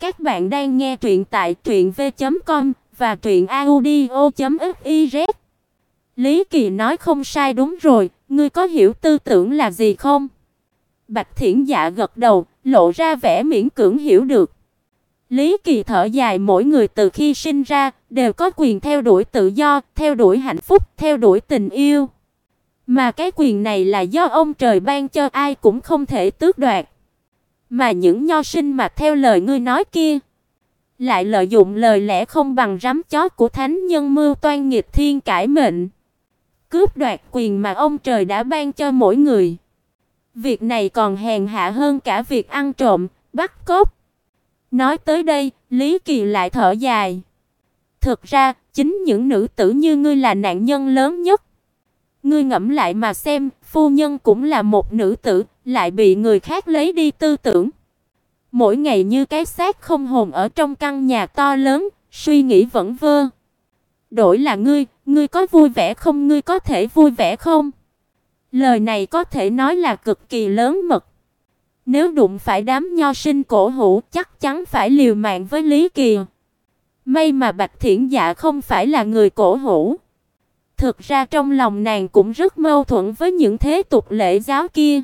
Các bạn đang nghe truyện tại truyệnv.com và truyệnaudio.fiz. Lý Kỳ nói không sai đúng rồi, ngươi có hiểu tư tưởng là gì không? Bạch Thiển Dạ gật đầu, lộ ra vẻ miễn cưỡng hiểu được. Lý Kỳ thở dài mỗi người từ khi sinh ra đều có quyền theo đuổi tự do, theo đuổi hạnh phúc, theo đuổi tình yêu. Mà cái quyền này là do ông trời ban cho ai cũng không thể tước đoạt. Mà những nho sinh mà theo lời ngươi nói kia, lại lợi dụng lời lẽ không bằng rắm chó của thánh nhân mưu toan nghịch thiên cải mệnh, cướp đoạt quyền mà ông trời đã ban cho mỗi người. Việc này còn hèn hạ hơn cả việc ăn trộm, bắt cóc. Nói tới đây, Lý Kỳ lại thở dài. Thực ra, chính những nữ tử như ngươi là nạn nhân lớn nhất. Ngươi ngẫm lại mà xem, phu nhân cũng là một nữ tử, lại bị người khác lấy đi tư tưởng. Mỗi ngày như cái xác không hồn ở trong căn nhà to lớn, suy nghĩ vẫn vơ. Đổi là ngươi, ngươi có vui vẻ không, ngươi có thể vui vẻ không? Lời này có thể nói là cực kỳ lớn mật. Nếu đụng phải đám nho sinh cổ hủ, chắc chắn phải liều mạng với Lý Kỳ. May mà Bạch Thiển Dạ không phải là người cổ hủ. Thực ra trong lòng nàng cũng rất mâu thuẫn với những thế tục lễ giáo kia.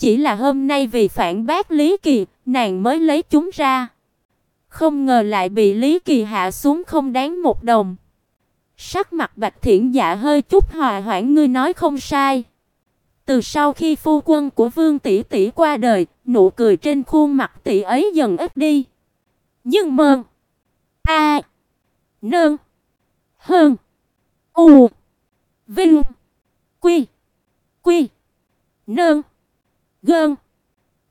Chỉ là hôm nay vì phản bác Lý Kỳ, nàng mới lấy chúng ra. Không ngờ lại bị Lý Kỳ hạ xuống không đáng một đồng. Sắc mặt Bạch Thiển Dạ hơi chút hòa hoãn ngươi nói không sai. Từ sau khi phu quân của Vương tỷ tỷ qua đời, nụ cười trên khuôn mặt tỷ ấy dần ít đi. Nhưng mừng a. À, nương hơn. U. Vinh. Quy. Quy. Nương gơn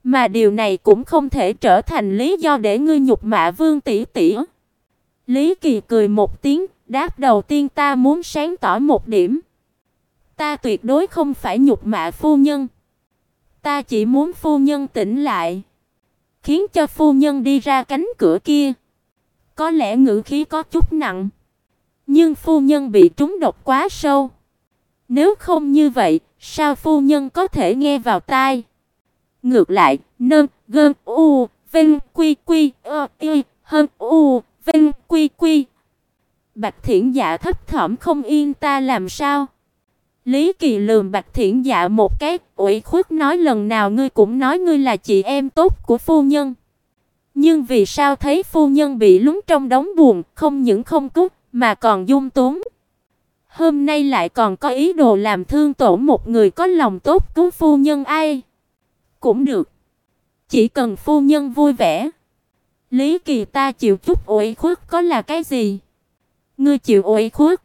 mà điều này cũng không thể trở thành lý do để ngươi nhục mạ Vương tỷ tỷ. Lý Kỳ cười một tiếng, đáp đầu tiên ta muốn sáng tỏ một điểm. Ta tuyệt đối không phải nhục mạ phu nhân. Ta chỉ muốn phu nhân tỉnh lại, khiến cho phu nhân đi ra cánh cửa kia. Có lẽ ngữ khí có chút nặng, nhưng phu nhân bị trúng độc quá sâu. Nếu không như vậy, sao phu nhân có thể nghe vào tai? Ngược lại, nơ, gơn, u, vinh, quy quy, ơ, y, hơn, u, vinh, quy quy. Bạch thiện Dạ thấp thỏm không yên ta làm sao? Lý Kỳ lườm Bạch Thiện Dạ một cái, ủy khuất nói lần nào ngươi cũng nói ngươi là chị em tốt của phu nhân. Nhưng vì sao thấy phu nhân bị lúng trong đống buồn, không những không cút mà còn dung túng. Hôm nay lại còn có ý đồ làm thương tổn một người có lòng tốt cứu phu nhân ai? Cũng được. Chỉ cần phu nhân vui vẻ. Lý Kỳ ta chịu chút ủy khuất có là cái gì? Ngươi chịu ủy khuất?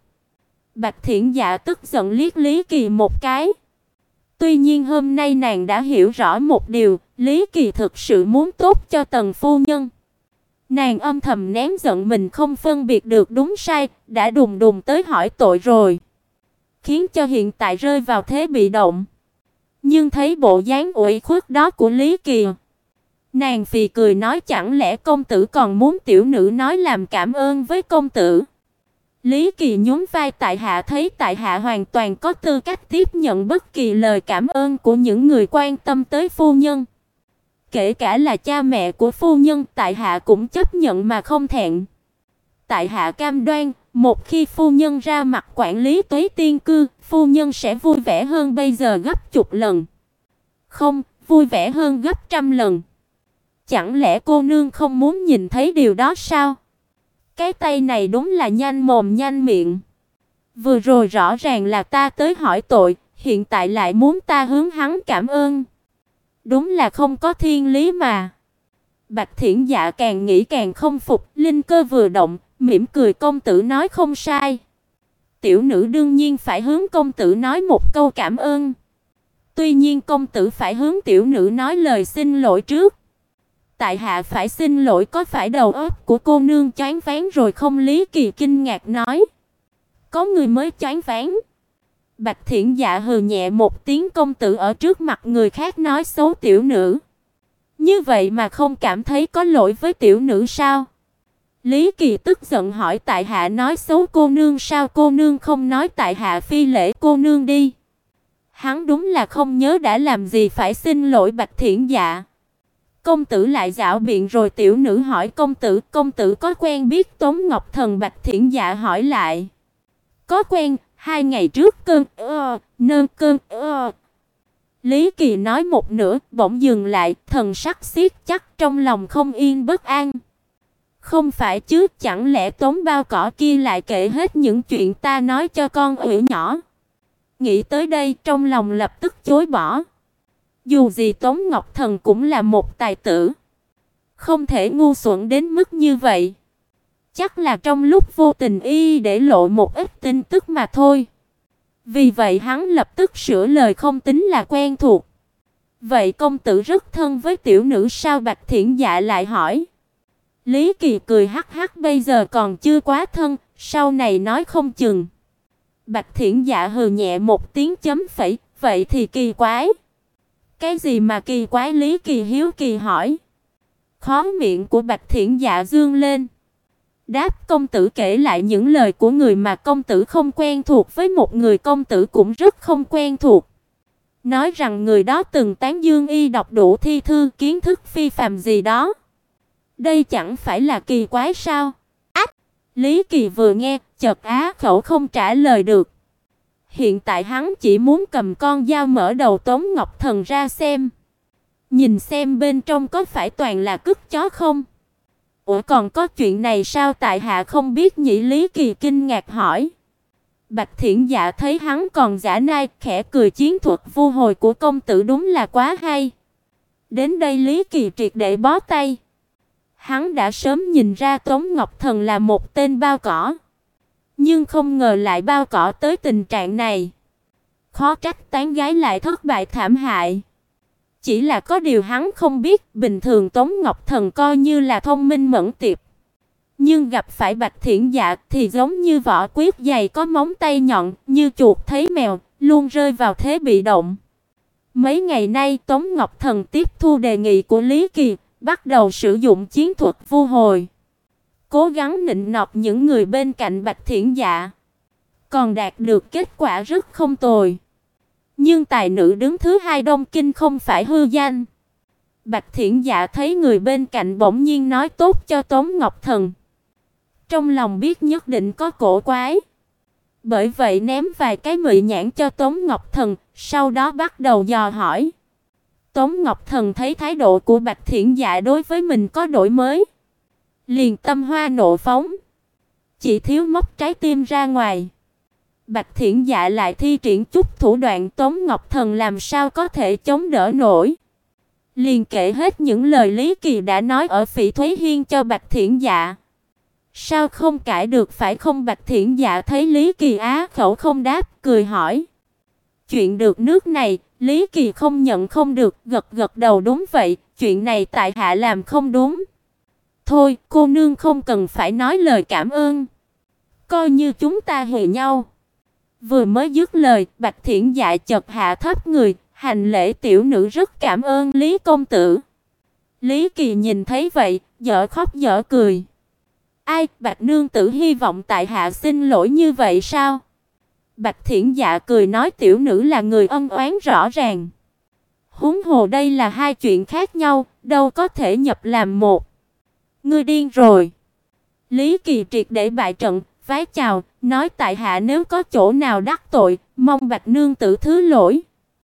Bạch Thiển Dạ tức giận liếc Lý Kỳ một cái. Tuy nhiên hôm nay nàng đã hiểu rõ một điều, Lý Kỳ thực sự muốn tốt cho Tần phu nhân. Nàng âm thầm nén giận mình không phân biệt được đúng sai, đã đùng đùng tới hỏi tội rồi, khiến cho hiện tại rơi vào thế bị động. Nhưng thấy bộ dáng ủy khuất đó của Lý Kỳ, nàng phì cười nói chẳng lẽ công tử còn muốn tiểu nữ nói làm cảm ơn với công tử. Lý Kỳ nhún vai tại hạ thấy tại hạ hoàn toàn có tư cách tiếp nhận bất kỳ lời cảm ơn của những người quan tâm tới phu nhân. Kể cả là cha mẹ của phu nhân, tại hạ cũng chấp nhận mà không thẹn. Tại hạ cam đoan, một khi phu nhân ra mặt quản lý Tuế Tiên cư, phu nhân sẽ vui vẻ hơn bây giờ gấp chục lần. Không, vui vẻ hơn gấp trăm lần. Chẳng lẽ cô nương không muốn nhìn thấy điều đó sao? Cái tay này đúng là nhanh mồm nhanh miệng. Vừa rồi rõ ràng là ta tới hỏi tội, hiện tại lại muốn ta hướng hắn cảm ơn. Đúng là không có thiên lý mà. Bạch Thiển Dạ càng nghĩ càng không phục, linh cơ vừa động, mỉm cười công tử nói không sai. Tiểu nữ đương nhiên phải hướng công tử nói một câu cảm ơn. Tuy nhiên công tử phải hướng tiểu nữ nói lời xin lỗi trước. Tại hạ phải xin lỗi có phải đầu óc của cô nương choáng váng rồi không Lý Kỳ kinh ngạc nói. Có người mới choáng váng. Bạch Thiển Dạ hừ nhẹ một tiếng công tử ở trước mặt người khác nói xấu tiểu nữ. Như vậy mà không cảm thấy có lỗi với tiểu nữ sao? Lý Kỳ tức giận hỏi tại hạ nói xấu cô nương sao cô nương không nói tại hạ phi lễ cô nương đi. Hắn đúng là không nhớ đã làm gì phải xin lỗi Bạch Thiển Dạ. Công tử lại dạo biện rồi tiểu nữ hỏi công tử, công tử có quen biết Tống Ngọc Thần Bạch Thiển Dạ hỏi lại. Có quen, hai ngày trước cơn ơ, nơn cơn ơ. Lý Kỳ nói một nửa, bỗng dừng lại, thần sắc siết chắc trong lòng không yên bất an. Không phải chứ, chẳng lẽ Tống Bao Cỏ kia lại kể hết những chuyện ta nói cho con ủy nhỏ. Nghĩ tới đây, trong lòng lập tức chối bỏ. Dù gì Tống Ngọc Thần cũng là một tài tử, không thể ngu xuẩn đến mức như vậy. Chắc là trong lúc vô tình y để lộ một ít tin tức mà thôi. Vì vậy hắn lập tức sửa lời không tính là quen thuộc. Vậy công tử rất thân với tiểu nữ sao Bạch Thiển Dạ lại hỏi. Lý Kỳ cười hắc hắc bây giờ còn chưa quá thân, sau này nói không chừng. Bạch Thiển Dạ hừ nhẹ một tiếng chấm phẩy, vậy thì kỳ quái. Cái gì mà kỳ quái Lý Kỳ hiếu kỳ hỏi. Khó miệng của Bạch Thiển Dạ dương lên. Đáp công tử kể lại những lời của người mà công tử không quen thuộc với một người công tử cũng rất không quen thuộc. Nói rằng người đó từng tán dương y đọc đủ thi thư kiến thức phi phàm gì đó. Đây chẳng phải là kỳ quái sao? Ách! Lý Kỳ vừa nghe, chợt á khẩu không trả lời được. Hiện tại hắn chỉ muốn cầm con dao mở đầu Tống Ngọc Thần ra xem. Nhìn xem bên trong có phải toàn là cứt chó không? Ủa còn có chuyện này sao tại hạ không biết nhỉ Lý Kỳ kinh ngạc hỏi. Bạch Thiển Dạ thấy hắn còn giả nai, khẽ cười chiến thuật vô hồi của công tử đúng là quá hay. Đến đây Lý Kỳ triệt để bó tay. Hắn đã sớm nhìn ra Tống Ngọc Thần là một tên bao cỏ, nhưng không ngờ lại bao cỏ tới tình trạng này. Khó trách tán gái lại thất bại thảm hại. Chỉ là có điều hắn không biết, bình thường Tống Ngọc Thần coi như là thông minh mẫn tiệp. Nhưng gặp phải Bạch Thiển Dạ thì giống như vỏ quyết dày có móng tay nhọn, như chuột thấy mèo, luôn rơi vào thế bị động. Mấy ngày nay Tống Ngọc Thần tiếp thu đề nghị của Lý Kỳ, bắt đầu sử dụng chiến thuật vô hồi. Cố gắng nịnh nọt những người bên cạnh Bạch Thiển Dạ, còn đạt được kết quả rất không tồi. Nhưng tài nữ đứng thứ hai Đông Kinh không phải hư danh. Bạch Thiển Dạ thấy người bên cạnh bỗng nhiên nói tốt cho Tống Ngọc Thần. Trong lòng biết nhất định có cổ quái. Bởi vậy ném vài cái mị nhãn cho Tống Ngọc Thần, sau đó bắt đầu dò hỏi. Tống Ngọc Thần thấy thái độ của Bạch Thiển Dạ đối với mình có đổi mới, liền tâm hoa nộ phóng, chỉ thiếu móc trái tim ra ngoài. Bạch Thiển Dạ lại thi triển chút thủ đoạn Tống Ngọc Thần làm sao có thể chống đỡ nổi. Liền kể hết những lời Lý Kỳ đã nói ở Phỉ Thúy Hiên cho Bạch Thiển Dạ. Sao không cãi được phải không Bạch Thiển Dạ thấy Lý Kỳ á khẩu không đáp, cười hỏi. Chuyện được nước này, Lý Kỳ không nhận không được, gật gật đầu đúng vậy, chuyện này tại hạ làm không đúng. Thôi, cô nương không cần phải nói lời cảm ơn. Coi như chúng ta hề nhau. Vừa mới dứt lời, Bạch Thiển Dạ chợt hạ thấp người, hành lễ tiểu nữ rất cảm ơn Lý công tử. Lý Kỳ nhìn thấy vậy, dở khóc dở cười. Ai, Bạch nương tử hy vọng tại hạ xin lỗi như vậy sao? Bạch Thiển Dạ cười nói tiểu nữ là người ân oán rõ ràng. Huống hồ đây là hai chuyện khác nhau, đâu có thể nhập làm một. Ngươi điên rồi. Lý Kỳ triệt để bại trận, vái chào, nói tại hạ nếu có chỗ nào đắc tội, mong Bạch nương tử thứ lỗi.